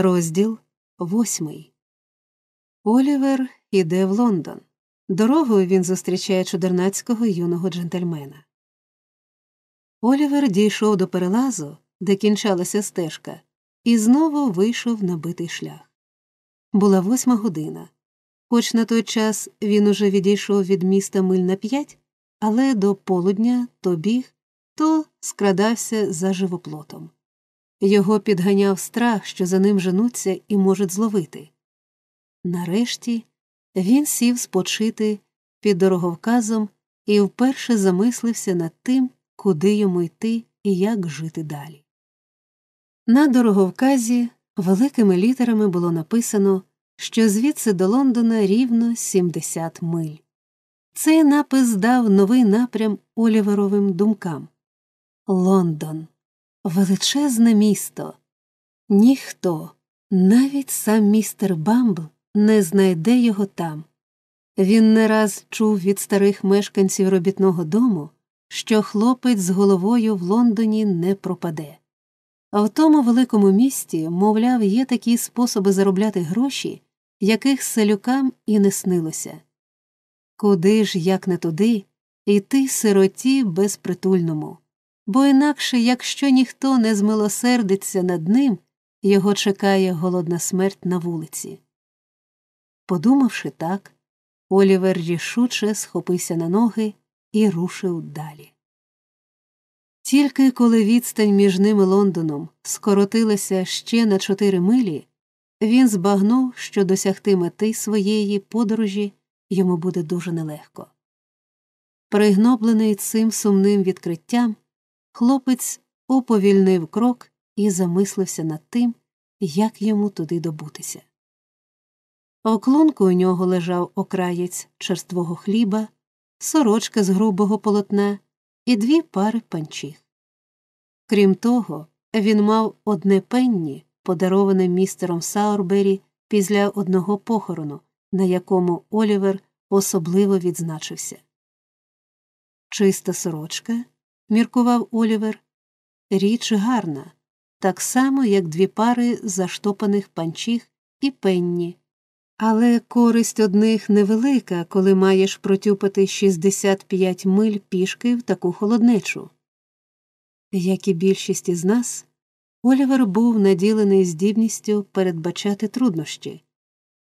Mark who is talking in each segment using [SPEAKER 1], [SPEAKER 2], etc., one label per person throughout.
[SPEAKER 1] Розділ восьмий. Олівер іде в Лондон. Дорогою він зустрічає чудернацького юного джентльмена. Олівер дійшов до перелазу, де кінчалася стежка, і знову вийшов на битий шлях. Була восьма година. Хоч на той час він уже відійшов від міста миль на п'ять, але до полудня то біг, то скрадався за живоплотом. Його підганяв страх, що за ним женуться і можуть зловити. Нарешті він сів спочити під дороговказом і вперше замислився над тим, куди йому йти і як жити далі. На дороговказі великими літерами було написано, що звідси до Лондона рівно 70 миль. Цей напис дав новий напрям Оліверовим думкам Лондон величезне місто. Ніхто, навіть сам містер Бамбл, не знайде його там. Він не раз чув від старих мешканців робітного дому, що хлопець з головою в Лондоні не пропаде. А в тому великому місті, мовляв, є такі способи заробляти гроші, яких селюкам і не снилося. Куди ж, як не туди, йти сироті безпритульному бо інакше, якщо ніхто не змилосердиться над ним, його чекає голодна смерть на вулиці. Подумавши так, Олівер рішуче схопився на ноги і рушив далі. Тільки коли відстань між ним і Лондоном скоротилася ще на чотири милі, він збагнув, що досягти мети своєї подорожі йому буде дуже нелегко. Пригноблений цим сумним відкриттям, Хлопець уповільнив крок і замислився над тим, як йому туди добутися. В клунку у нього лежав окраєць черствого хліба, сорочка з грубого полотна і дві пари панчіх. Крім того, він мав одне пенні, подароване містером Саурбері після одного похорону, на якому Олівер особливо відзначився. Чиста сорочка міркував Олівер, річ гарна, так само, як дві пари заштопаних панчіх і пенні. Але користь од них невелика, коли маєш протюпати 65 миль пішки в таку холоднечу. Як і більшість із нас, Олівер був наділений здібністю передбачати труднощі,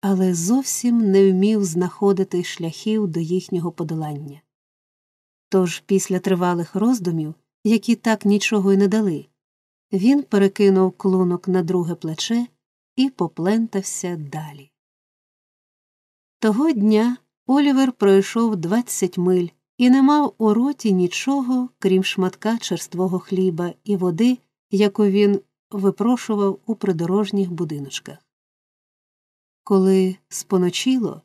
[SPEAKER 1] але зовсім не вмів знаходити шляхів до їхнього подолання. Тож після тривалих роздумів, які так нічого й не дали, він перекинув клунок на друге плече і поплентався далі. Того дня Олівер пройшов двадцять миль і не мав у роті нічого, крім шматка черствого хліба і води, яку він випрошував у придорожніх будиночках. Коли споночило,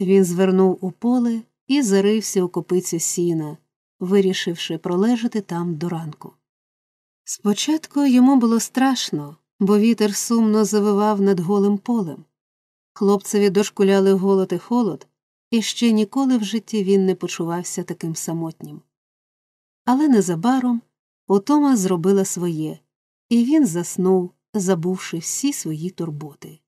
[SPEAKER 1] він звернув у поле і зарився у копицю сіна, вирішивши пролежати там до ранку. Спочатку йому було страшно, бо вітер сумно завивав над голим полем. Хлопцеві дошкуляли голод і холод, і ще ніколи в житті він не почувався таким самотнім. Але незабаром утома зробила своє, і він заснув, забувши всі свої турботи.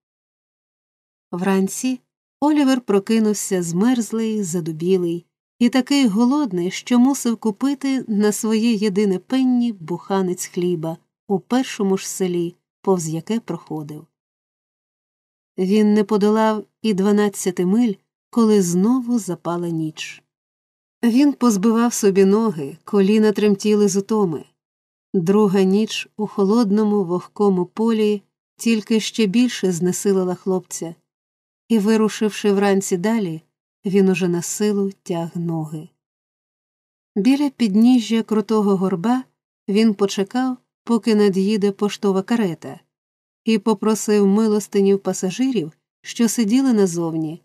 [SPEAKER 1] Вранці Олівер прокинувся змерзлий, задубілий і такий голодний, що мусив купити на своє єдине пенні буханець хліба у першому ж селі, повз яке проходив. Він не подолав і дванадцяти миль, коли знову запала ніч. Він позбивав собі ноги, коліна тремтіли з утоми. Друга ніч у холодному вогкому полі тільки ще більше знесилила хлопця і, вирушивши вранці далі, він уже на силу тяг ноги. Біля підніжжя крутого горба він почекав, поки над'їде поштова карета, і попросив милостинів пасажирів, що сиділи назовні,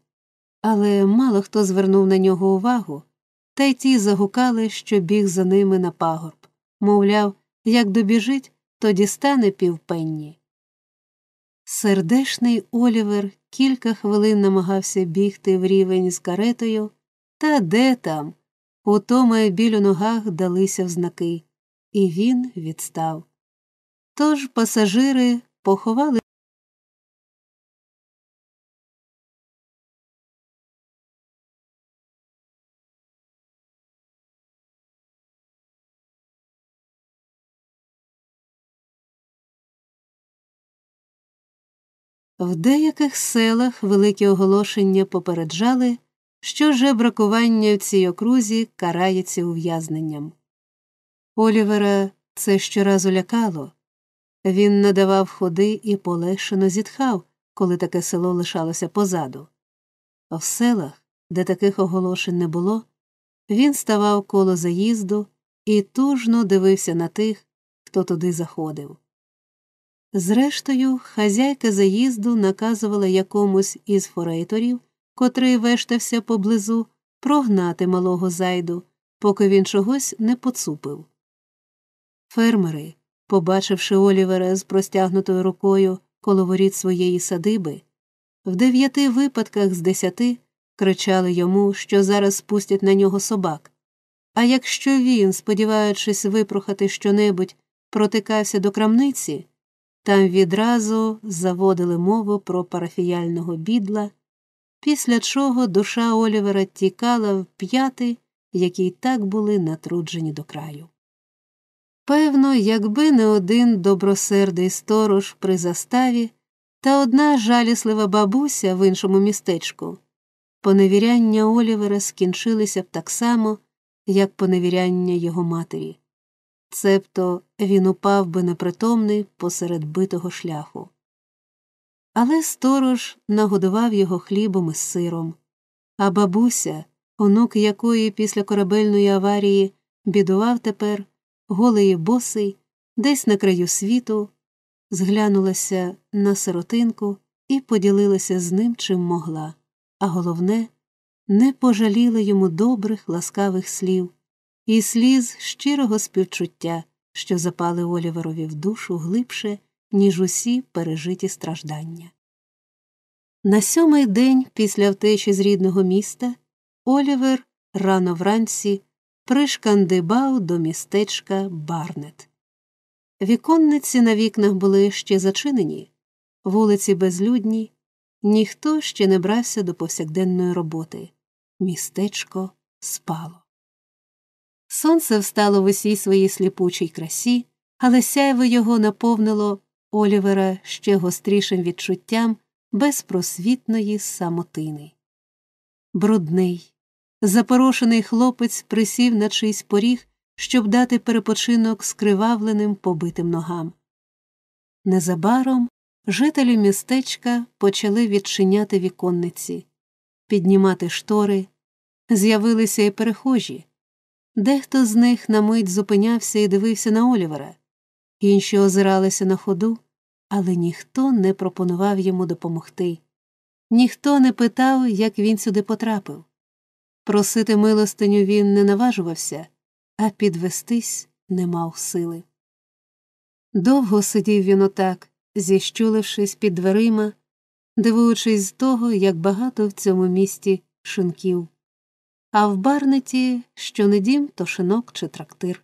[SPEAKER 1] але мало хто звернув на нього увагу, та й ті загукали, що біг за ними на пагорб мовляв, як добіжить, то дістане півпенні. Сердешний Олівер кілька хвилин намагався бігти в рівень з каретою, та де там? Утома і біль у ногах далися в знаки, і він відстав. Тож пасажири поховали В деяких селах великі оголошення попереджали, що жебракування в цій окрузі карається ув'язненням. Олівера це щоразу лякало. Він надавав ходи і полегшено зітхав, коли таке село лишалося позаду. А в селах, де таких оголошень не було, він ставав коло заїзду і тужно дивився на тих, хто туди заходив. Зрештою, хазяйка заїзду наказувала якомусь із форейторів, котрий вештався поблизу, прогнати малого зайду, поки він чогось не поцупив. Фермери, побачивши Олівера з простягнутою рукою коло воріт своєї садиби, в дев'яти випадках з десяти кричали йому, що зараз спустять на нього собак. А якщо він, сподіваючись випрохати щонебудь, протикався до крамниці, там відразу заводили мову про парафіяльного бідла, після чого душа Олівера тікала в п'яти, які й так були натруджені до краю. Певно, якби не один добросердий сторож при заставі та одна жаліслива бабуся в іншому містечку, поневіряння Олівера скінчилися б так само, як поневіряння його матері. Цебто він упав би непритомний посеред битого шляху. Але сторож нагодував його хлібом із сиром, а бабуся, онук якої після корабельної аварії бідував тепер, голий і босий, десь на краю світу, зглянулася на сиротинку і поділилася з ним чим могла, а головне, не пожаліла йому добрих, ласкавих слів і сліз щирого співчуття, що запали Оліверові в душу глибше, ніж усі пережиті страждання. На сьомий день після втечі з рідного міста Олівер рано вранці пришкандибав до містечка Барнет. Віконниці на вікнах були ще зачинені, вулиці безлюдні, ніхто ще не брався до повсякденної роботи. Містечко спало. Сонце встало в усій своїй сліпучій красі, але сяйво його наповнило Олівера ще гострішим відчуттям безпросвітної самотини. Брудний, запорошений хлопець присів на чийсь поріг, щоб дати перепочинок скривавленим побитим ногам. Незабаром жителі містечка почали відчиняти віконниці, піднімати штори, з'явилися і перехожі. Дехто з них на мить зупинявся і дивився на Олівера, інші озиралися на ходу, але ніхто не пропонував йому допомогти, ніхто не питав, як він сюди потрапив. Просити милостиню він не наважувався, а підвестись не мав сили. Довго сидів він отак, зіщулившись під дверима, дивуючись з того, як багато в цьому місті шинків а в барнеті що не дім, то шинок чи трактир.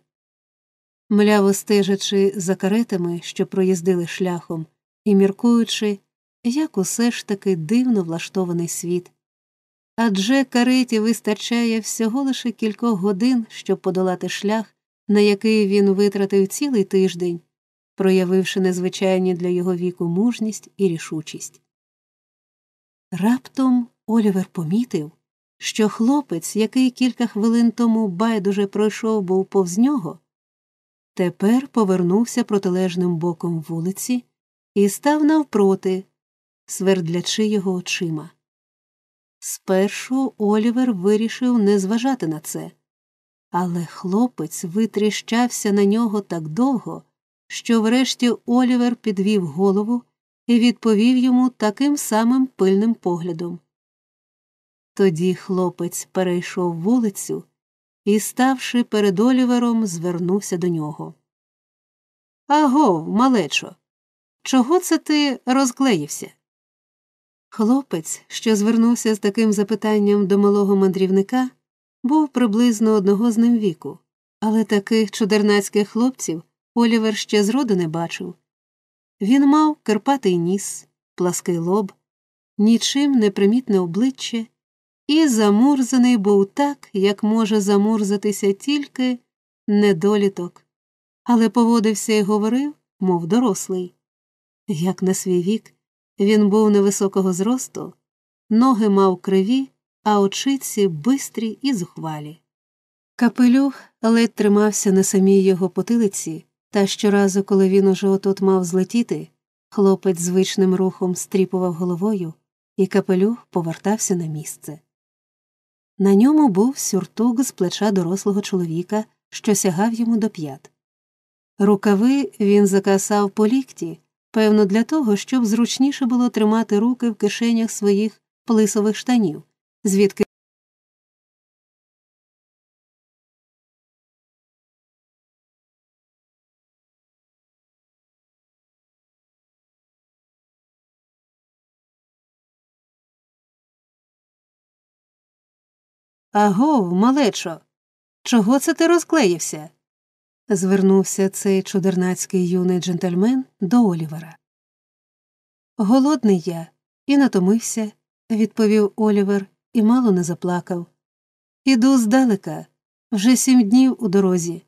[SPEAKER 1] Мляво стежачи за каретами, що проїздили шляхом, і міркуючи, як усе ж таки дивно влаштований світ. Адже кареті вистачає всього лише кількох годин, щоб подолати шлях, на який він витратив цілий тиждень, проявивши незвичайні для його віку мужність і рішучість. Раптом Олівер помітив, що хлопець, який кілька хвилин тому байдуже пройшов був повз нього, тепер повернувся протилежним боком вулиці і став навпроти, свердлячи його очима. Спершу Олівер вирішив не зважати на це, але хлопець витріщався на нього так довго, що врешті Олівер підвів голову і відповів йому таким самим пильним поглядом. Тоді хлопець перейшов вулицю і, ставши перед Олівером, звернувся до нього. Агов, малечо, чого це ти розклеївся? Хлопець, що звернувся з таким запитанням до малого мандрівника, був приблизно одного з ним віку, але таких чудернацьких хлопців Олівер ще зроду не бачив. Він мав кирпатий ніс, плаский лоб, нічим не примітне обличчя і замурзаний був так, як може замурзатися тільки недоліток, але поводився і говорив, мов дорослий. Як на свій вік, Він був невисокого зросту, ноги мав криві, а очиці бистрі і зухвалі. Капелюх ледь тримався на самій його потилиці, та щоразу, коли він уже отут мав злетіти, хлопець звичним рухом стріпував головою, і капелюх повертався на місце. На ньому був сюртук з плеча дорослого чоловіка, що сягав йому до п'ят. Рукави він закасав по лікті, певно, для того, щоб зручніше було тримати руки в кишенях своїх плисових штанів, звідки Агов, малечо, чого це ти розклеївся? звернувся цей чудернацький юний джентльмен до Олівера. Голодний я і натомився, відповів Олівер і мало не заплакав. Іду здалека, вже сім днів у дорозі.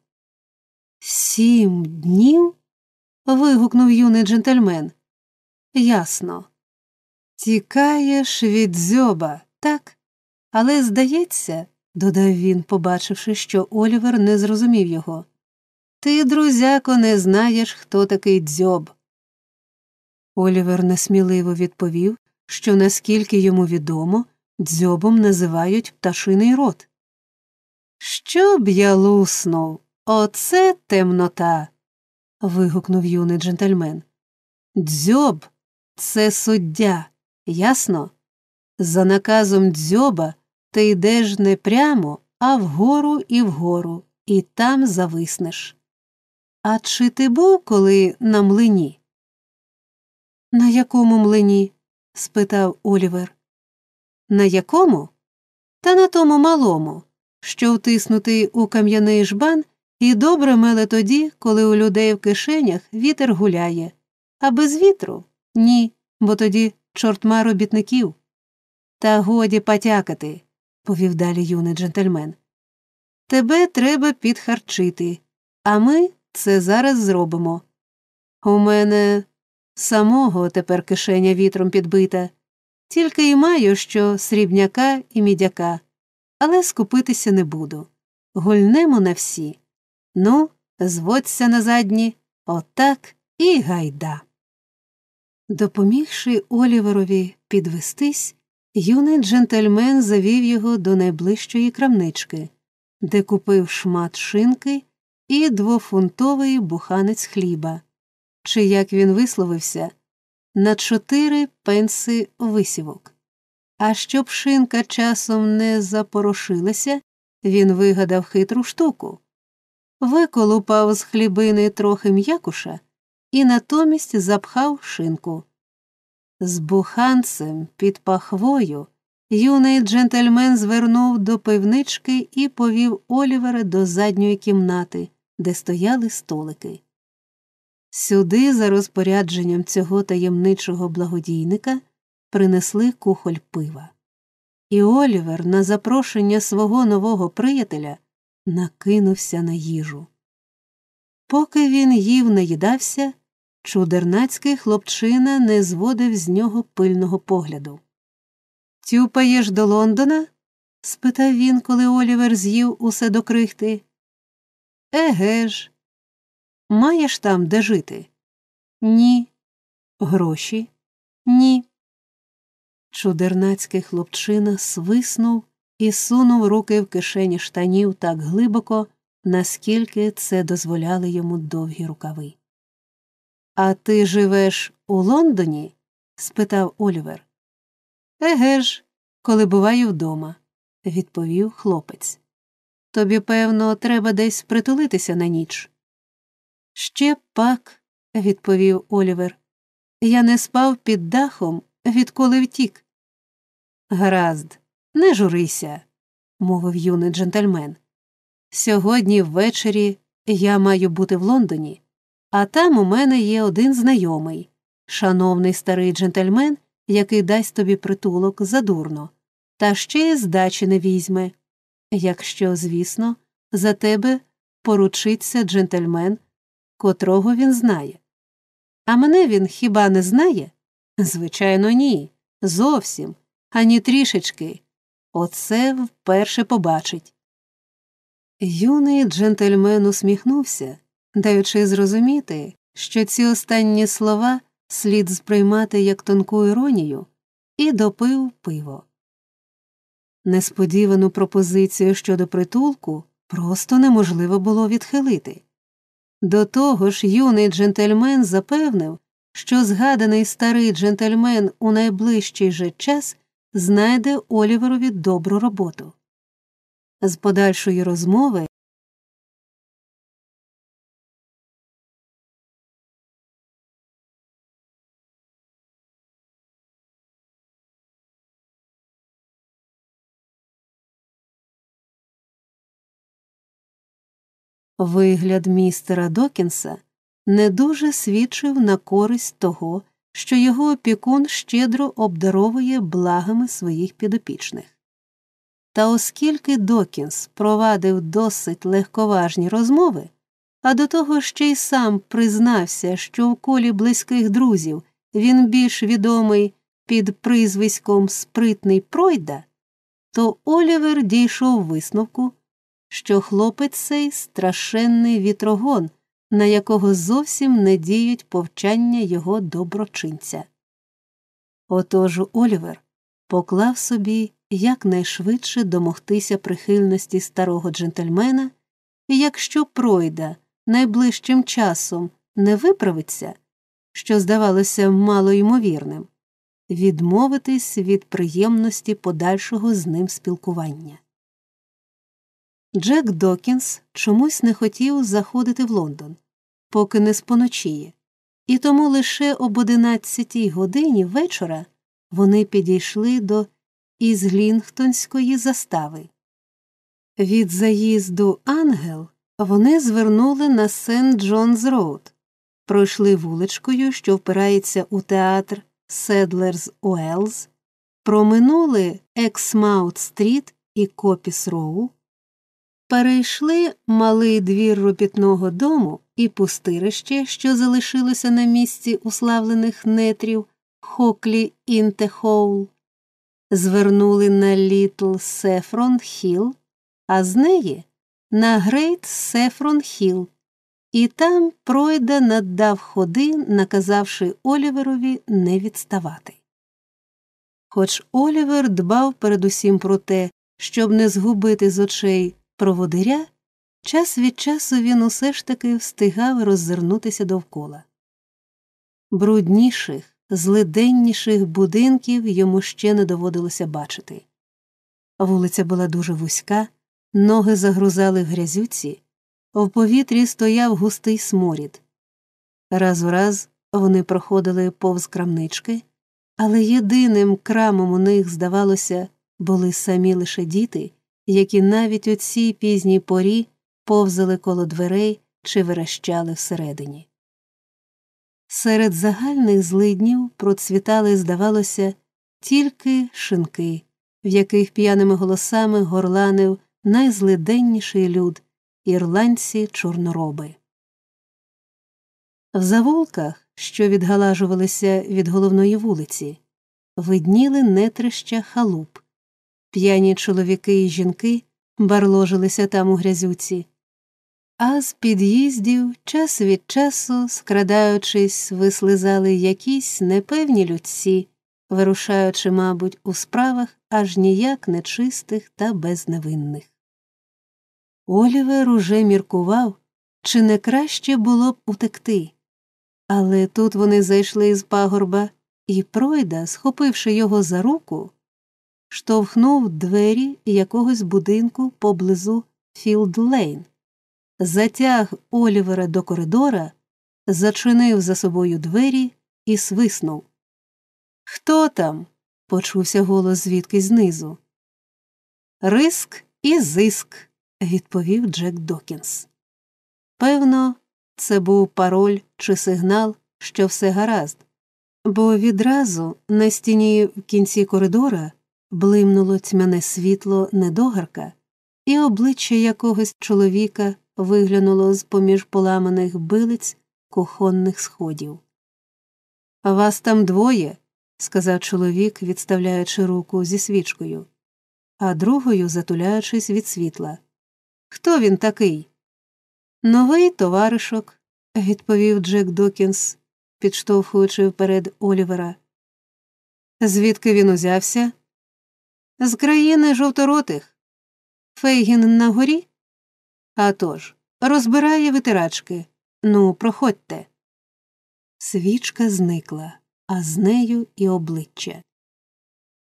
[SPEAKER 1] Сім днів? вигукнув юний джентльмен. Ясно. Тікаєш від дзьоба, так? Але, здається, додав він, побачивши, що Олівер не зрозумів його. Ти, друзяко, не знаєш, хто такий дзьоб. Олівер несміливо відповів, що наскільки йому відомо, дзьобом називають пташиний рот. Щоб я луснув, оце темнота. вигукнув юний джентльмен. Дзьоб це суддя, ясно? За наказом дзьоба ти йдеш не прямо, а вгору і вгору, і там зависнеш. А чи ти був коли на млині? На якому млині? спитав Олівер. На якому? Та на тому малому, що втиснутий у кам'яний жбан і добре меле тоді, коли у людей в кишенях вітер гуляє, а без вітру ні, бо тоді чортма робітників. Та годі потякати, повів далі юний джентльмен. Тебе треба підхарчити, а ми це зараз зробимо. У мене самого тепер кишеня вітром підбита, тільки й маю що срібняка і мідяка, але скупитися не буду. Гульнемо на всі. Ну, зводься на задні, отак і гайда. Допомігши Оліверові підвестись, юний джентльмен завів його до найближчої крамнички, де купив шмат шинки і двофунтовий буханець хліба, чи, як він висловився, на чотири пенси висівок. А щоб шинка часом не запорошилася, він вигадав хитру штуку виколупав з хлібини трохи м'якуша і натомість запхав шинку. З буханцем під пахвою юний джентльмен звернув до пивнички і повів Олівера до задньої кімнати, де стояли столики. Сюди, за розпорядженням цього таємничого благодійника, принесли кухоль пива. І Олівер, на запрошення свого нового приятеля, накинувся на їжу. Поки він їв наїдався, чудернацький хлопчина не зводив з нього пильного погляду. Тюпаєш до Лондона? спитав він, коли Олівер з'їв усе до крихти. Еге ж. Маєш там де жити? Ні. Гроші? Ні. Чудернацький хлопчина свиснув і сунув руки в кишені штанів так глибоко, наскільки це дозволяли йому довгі рукави. А ти живеш у Лондоні? спитав Олівер. Еге ж, коли буваю вдома, відповів хлопець. Тобі, певно, треба десь притулитися на ніч. Ще пак, відповів Олівер. Я не спав під дахом, відколи втік. Гаразд, не журися, мовив юний джентльмен. Сьогодні ввечері я маю бути в Лондоні, а там у мене є один знайомий, шановний старий джентльмен, який дасть тобі притулок задурно, та ще й здачі не візьме. Якщо, звісно, за тебе поручиться джентльмен, котрого він знає. А мене він хіба не знає? Звичайно, ні. Зовсім, ані трішечки. Оце вперше побачить. Юний джентльмен усміхнувся, даючи зрозуміти, що ці останні слова слід сприймати як тонку іронію, і допив пиво. Несподівану пропозицію щодо притулку просто неможливо було відхилити. До того ж, юний джентльмен запевнив, що згаданий старий джентльмен у найближчий же час знайде Оліверові добру роботу. З подальшої розмови Вигляд містера Докінса не дуже свідчив на користь того, що його опікун щедро обдаровує благами своїх підопічних. Та оскільки Докінс провадив досить легковажні розмови, а до того ще й сам признався, що в колі близьких друзів він більш відомий під призвиськом спритний пройда, то Олівер дійшов висновку, що хлопець цей страшенний вітрогон, на якого зовсім не діють повчання його доброчинця. Отож Олівер поклав собі якнайшвидше домогтися прихильності старого джентльмена, і якщо пройда найближчим часом не виправиться, що здавалося малоймовірним, відмовитись від приємності подальшого з ним спілкування. Джек Докінс чомусь не хотів заходити в Лондон, поки не споночіє, і тому лише об одинадцятій годині вечора вони підійшли до Ізглінгтонської застави. Від заїзду Ангел вони звернули на Сент Джонс Роуд, пройшли вуличкою, що впирається у театр Седлерс Уелз, проминули Ексмаут Стріт і Копіс Роу, перейшли малий двір робітного дому і пустирище, що залишилося на місці уславлених нетрів Хоклі Інтехоул, звернули на Літл Сефрон Хіл, а з неї на Грейт Сефрон Хіл, і там пройда наддав ходи, наказавши Оліверові не відставати. Хоч Олівер дбав передусім про те, щоб не згубити з очей проводиря, час від часу він усе ж таки встигав роззирнутися довкола. Брудніших, злиденніших будинків йому ще не доводилося бачити. Вулиця була дуже вузька, ноги загрузали в грязюці, в повітрі стояв густий сморід. Раз у раз вони проходили повз крамнички, але єдиним крамом у них, здавалося, були самі лише діти, які навіть у цій пізній порі повзали коло дверей чи верещали всередині. Серед загальних злиднів процвітали, здавалося, тільки шинки, в яких п'яними голосами горланив найзлиденніший люд ірландці чорнороби. В завулках, що відгалажувалися від головної вулиці, видніли нетрища халуп, П'яні чоловіки і жінки барложилися там у грязюці, а з під'їздів час від часу, скрадаючись, вислизали якісь непевні людці, вирушаючи, мабуть, у справах аж ніяк нечистих та безневинних. Олівер уже міркував, чи не краще було б утекти. Але тут вони зайшли з пагорба, і пройда, схопивши його за руку, штовхнув двері якогось будинку поблизу Філд-Лейн, затяг Олівера до коридора, зачинив за собою двері і свиснув. Хто там? почувся голос звідки знизу. Риск і зиск, відповів Джек Докінс. Певно, це був пароль чи сигнал, що все гаразд, бо відразу на стіні в кінці коридора блимнуло тьмяне світло недогарка, і обличчя якогось чоловіка виглянуло з поміж поламаних билиць кухонних сходів. Вас там двоє, сказав чоловік, відставляючи руку зі свічкою, а другою затуляючись від світла. Хто він такий? Новий товаришок, відповів Джек Докінс, підштовхуючи вперед Олівера. Звідки він узявся? З країни жовторотих. Фейгін на горі? «А тож, розбирає витирачки. Ну, проходьте. Свічка зникла, а з нею і обличчя.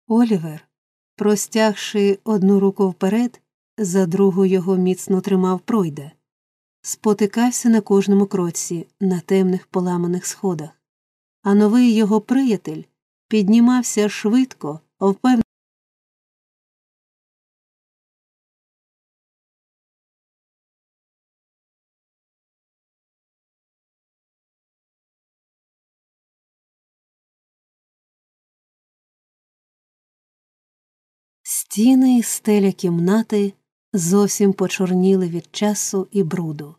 [SPEAKER 1] Олівер, простягши одну руку вперед, за другу його міцно тримав пройде, спотикався на кожному кроці на темних поламаних сходах, а новий його приятель піднімався швидко, впевнено. Стіни і стеля кімнати зовсім почорніли від часу і бруду.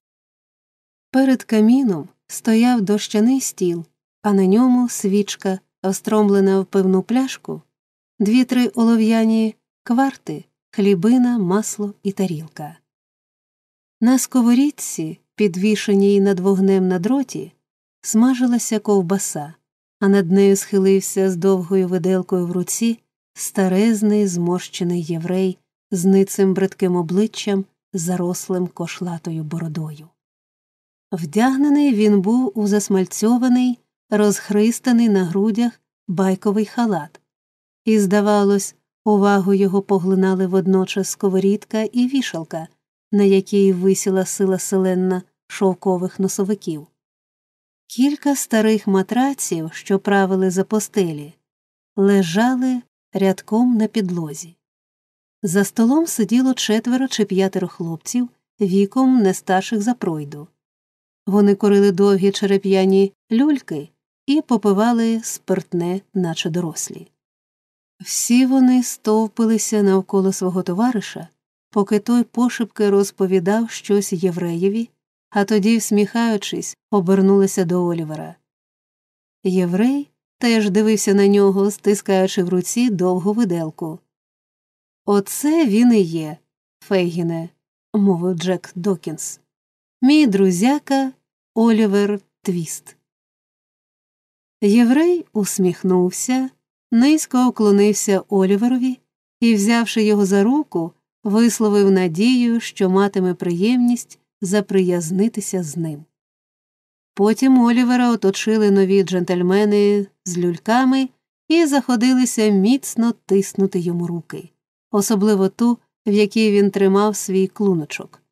[SPEAKER 1] Перед каміном стояв дощаний стіл, а на ньому свічка, встромлена в пивну пляшку, дві-три олов'яні кварти, хлібина, масло і тарілка. На сковорідці, підвішеній над вогнем на дроті, смажилася ковбаса, а над нею схилився з довгою виделкою в руці старезний зморщений єврей з ницим бридким обличчям, зарослим кошлатою бородою. Вдягнений він був у засмальцьований, розхристаний на грудях байковий халат, і, здавалось, увагу його поглинали водночас сковорідка і вішалка, на якій висіла сила селенна шовкових носовиків. Кілька старих матраців, що правили за постелі, лежали рядком на підлозі. За столом сиділо четверо чи п'ятеро хлопців віком не старших за пройду. Вони корили довгі череп'яні люльки і попивали спиртне, наче дорослі. Всі вони стовпилися навколо свого товариша, поки той пошепки розповідав щось євреєві, а тоді, всміхаючись, обернулися до Олівера. Єврей теж дивився на нього, стискаючи в руці довгу виделку. Оце він і є, Фейгіне, мовив Джек Докінс. Мій друзяка Олівер Твіст. Єврей усміхнувся, низько оклонився Оліверові і, взявши його за руку, висловив надію, що матиме приємність заприязнитися з ним. Потім Олівера оточили нові джентльмени з люльками і заходилися міцно тиснути йому руки, особливо ту, в якій він тримав свій клуночок.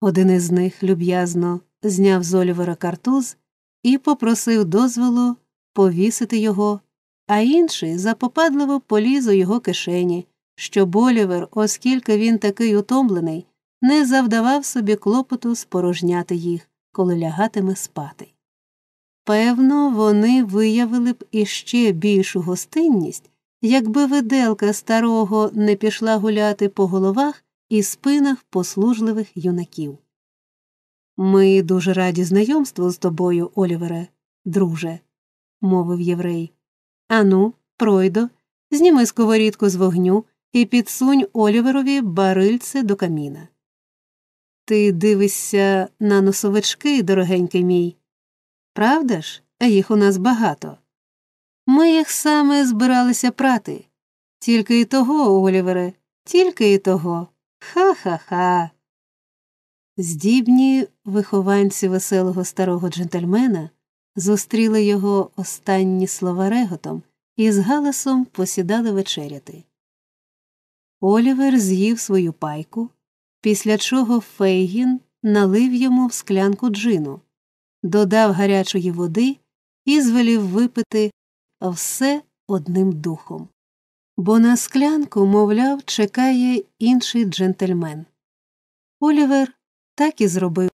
[SPEAKER 1] Один із них люб'язно зняв з Олівера картуз і попросив дозволу повісити його, а інший запопадливо поліз у його кишені, щоб Олівер, оскільки він такий утомлений, не завдавав собі клопоту спорожняти їх коли лягатиме спати. Певно, вони виявили б іще більшу гостинність, якби виделка старого не пішла гуляти по головах і спинах послужливих юнаків. Ми дуже раді знайомству з тобою, Олівере, друже, мовив єврей. Ану, пройдо, зніми сковорідку з вогню і підсунь Оліверові барильце до каміна. Ти дивишся на носовички, дорогенький мій. Правда ж, а їх у нас багато. Ми їх саме збиралися прати. Тільки й того, Олівере, тільки й того. Ха ха ха. Здібні вихованці веселого старого джентльмена зустріли його останні слова реготом і з галасом посідали вечеряти. Олівер з'їв свою пайку після чого Фейгін налив йому в склянку джину, додав гарячої води і звелів випити все одним духом. Бо на склянку, мовляв, чекає інший джентльмен. Олівер так і зробив.